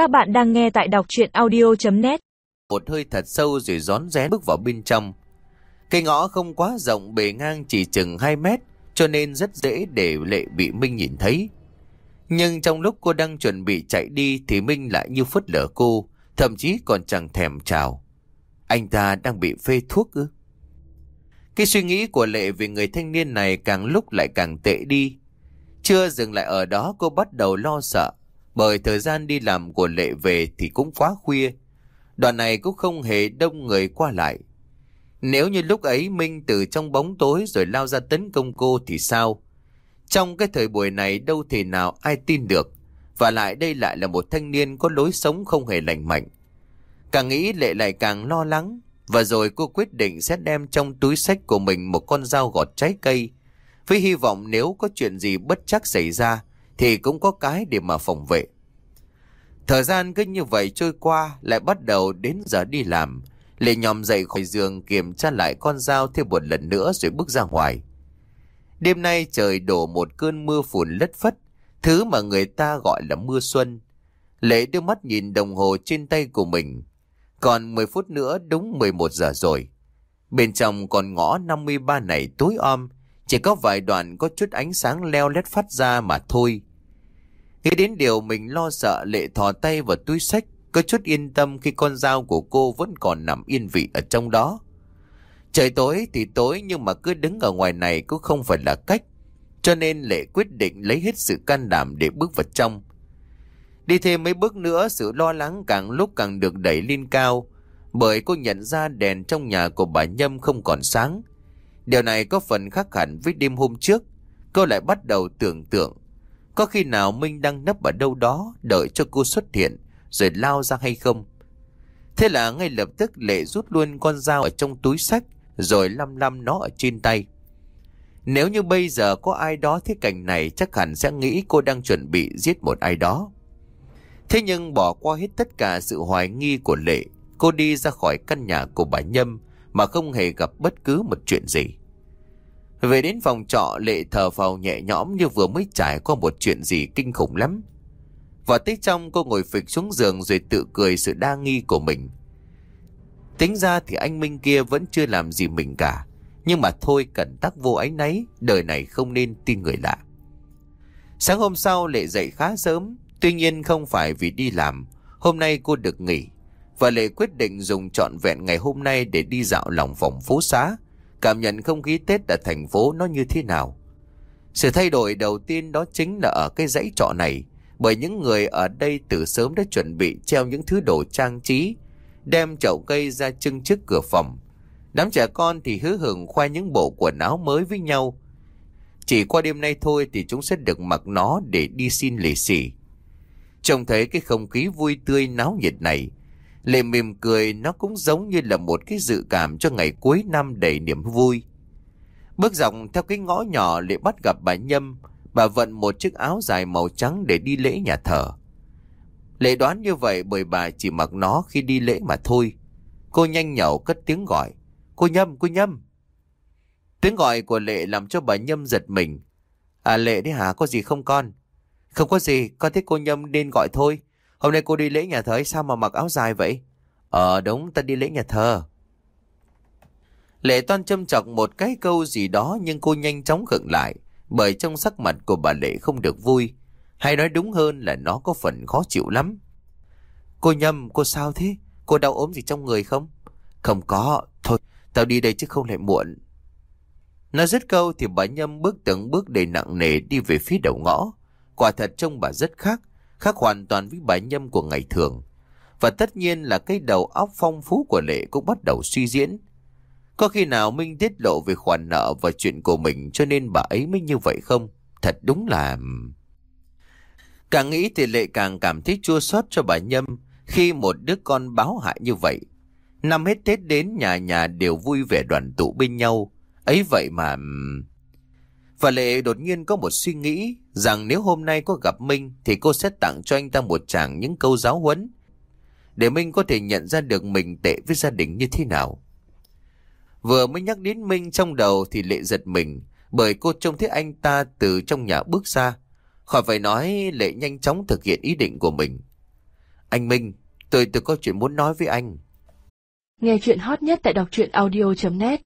Các bạn đang nghe tại đọc chuyện audio.net Một hơi thật sâu rồi rón rén bước vào bên trong. Cây ngõ không quá rộng bề ngang chỉ chừng 2 mét cho nên rất dễ để Lệ bị Minh nhìn thấy. Nhưng trong lúc cô đang chuẩn bị chạy đi thì Minh lại như phớt lờ cô, thậm chí còn chẳng thèm chào. Anh ta đang bị phê thuốc ư? Cái suy nghĩ của Lệ về người thanh niên này càng lúc lại càng tệ đi. Chưa dừng lại ở đó cô bắt đầu lo sợ, bởi thời gian đi làm của Lệ về thì cũng quá khuya. Đoạn này cũng không hề đông người qua lại. Nếu như lúc ấy Minh từ trong bóng tối rồi lao ra tấn công cô thì sao? Trong cái thời buổi này đâu thể nào ai tin được. Và lại đây lại là một thanh niên có lối sống không hề lành mạnh. Càng nghĩ Lệ lại càng lo lắng. Và rồi cô quyết định sẽ đem trong túi sách của mình một con dao gọt trái cây. Với hy vọng nếu có chuyện gì bất chắc xảy ra thì cũng có cái để mà phòng vệ. Thời gian cứ như vậy trôi qua lại bắt đầu đến giờ đi làm. Lệ nhòm dậy khỏi giường kiểm tra lại con dao thêm một lần nữa rồi bước ra ngoài. Đêm nay trời đổ một cơn mưa phùn lất phất, thứ mà người ta gọi là mưa xuân. Lệ đưa mắt nhìn đồng hồ trên tay của mình. Còn 10 phút nữa đúng 11 giờ rồi. Bên trong còn ngõ 53 này tối om, chỉ có vài đoạn có chút ánh sáng leo lét phát ra mà thôi. Nghĩ đến điều mình lo sợ Lệ thò tay vào túi sách, có chút yên tâm khi con dao của cô vẫn còn nằm yên vị ở trong đó. Trời tối thì tối nhưng mà cứ đứng ở ngoài này cũng không phải là cách. Cho nên Lệ quyết định lấy hết sự can đảm để bước vào trong. Đi thêm mấy bước nữa sự lo lắng càng lúc càng được đẩy lên cao. Bởi cô nhận ra đèn trong nhà của bà Nhâm không còn sáng. Điều này có phần khác hẳn với đêm hôm trước. Cô lại bắt đầu tưởng tượng. Có khi nào Minh đang nấp ở đâu đó đợi cho cô xuất hiện rồi lao ra hay không? Thế là ngay lập tức Lệ rút luôn con dao ở trong túi sách rồi lăm lăm nó ở trên tay. Nếu như bây giờ có ai đó thấy cảnh này chắc hẳn sẽ nghĩ cô đang chuẩn bị giết một ai đó. Thế nhưng bỏ qua hết tất cả sự hoài nghi của Lệ, cô đi ra khỏi căn nhà của bà Nhâm mà không hề gặp bất cứ một chuyện gì. Về đến phòng trọ Lệ thở vào nhẹ nhõm như vừa mới trải qua một chuyện gì kinh khủng lắm. Vào tới trong cô ngồi phịch xuống giường rồi tự cười sự đa nghi của mình. Tính ra thì anh Minh kia vẫn chưa làm gì mình cả. Nhưng mà thôi cẩn tắc vô ánh nấy, đời này không nên tin người lạ. Sáng hôm sau Lệ dậy khá sớm, tuy nhiên không phải vì đi làm. Hôm nay cô được nghỉ. Và Lệ quyết định dùng trọn vẹn ngày hôm nay để đi dạo lòng vòng phố xá, cảm nhận không khí Tết ở thành phố nó như thế nào. Sự thay đổi đầu tiên đó chính là ở cái dãy trọ này, bởi những người ở đây từ sớm đã chuẩn bị treo những thứ đồ trang trí, đem chậu cây ra trưng trước cửa phòng. Đám trẻ con thì hứa hưởng khoe những bộ quần áo mới với nhau. Chỉ qua đêm nay thôi thì chúng sẽ được mặc nó để đi xin lì xì. Trông thấy cái không khí vui tươi náo nhiệt này, Lệ mỉm cười nó cũng giống như là một cái dự cảm cho ngày cuối năm đầy niềm vui. Bước dọc theo cái ngõ nhỏ Lệ bắt gặp bà Nhâm, bà vận một chiếc áo dài màu trắng để đi lễ nhà thờ. Lệ đoán như vậy bởi bà chỉ mặc nó khi đi lễ mà thôi. Cô nhanh nhậu cất tiếng gọi. Cô Nhâm, cô Nhâm. Tiếng gọi của Lệ làm cho bà Nhâm giật mình. À Lệ đấy hả, có gì không con? Không có gì, con thấy cô Nhâm nên gọi thôi. Hôm nay cô đi lễ nhà thờ sao mà mặc áo dài vậy? Ờ đúng, ta đi lễ nhà thờ. Lệ toan châm chọc một cái câu gì đó nhưng cô nhanh chóng khựng lại bởi trong sắc mặt của bà Lệ không được vui. Hay nói đúng hơn là nó có phần khó chịu lắm. Cô Nhâm, cô sao thế? Cô đau ốm gì trong người không? Không có, thôi, tao đi đây chứ không lại muộn. Nói dứt câu thì bà Nhâm bước từng bước đầy nặng nề đi về phía đầu ngõ. Quả thật trông bà rất khác, khác hoàn toàn với bà Nhâm của ngày thường. Và tất nhiên là cái đầu óc phong phú của Lệ cũng bắt đầu suy diễn. Có khi nào Minh tiết lộ về khoản nợ và chuyện của mình cho nên bà ấy mới như vậy không? Thật đúng là... Càng nghĩ thì Lệ càng cảm thấy chua xót cho bà Nhâm khi một đứa con báo hại như vậy. Năm hết Tết đến, nhà nhà đều vui vẻ đoàn tụ bên nhau. Ấy vậy mà... Và Lệ đột nhiên có một suy nghĩ rằng nếu hôm nay có gặp Minh thì cô sẽ tặng cho anh ta một chàng những câu giáo huấn để Minh có thể nhận ra được mình tệ với gia đình như thế nào. Vừa mới nhắc đến Minh trong đầu thì Lệ giật mình bởi cô trông thấy anh ta từ trong nhà bước ra. Khỏi phải nói Lệ nhanh chóng thực hiện ý định của mình. Anh Minh, tôi tôi có chuyện muốn nói với anh. Nghe chuyện hot nhất tại đọc truyện audio.net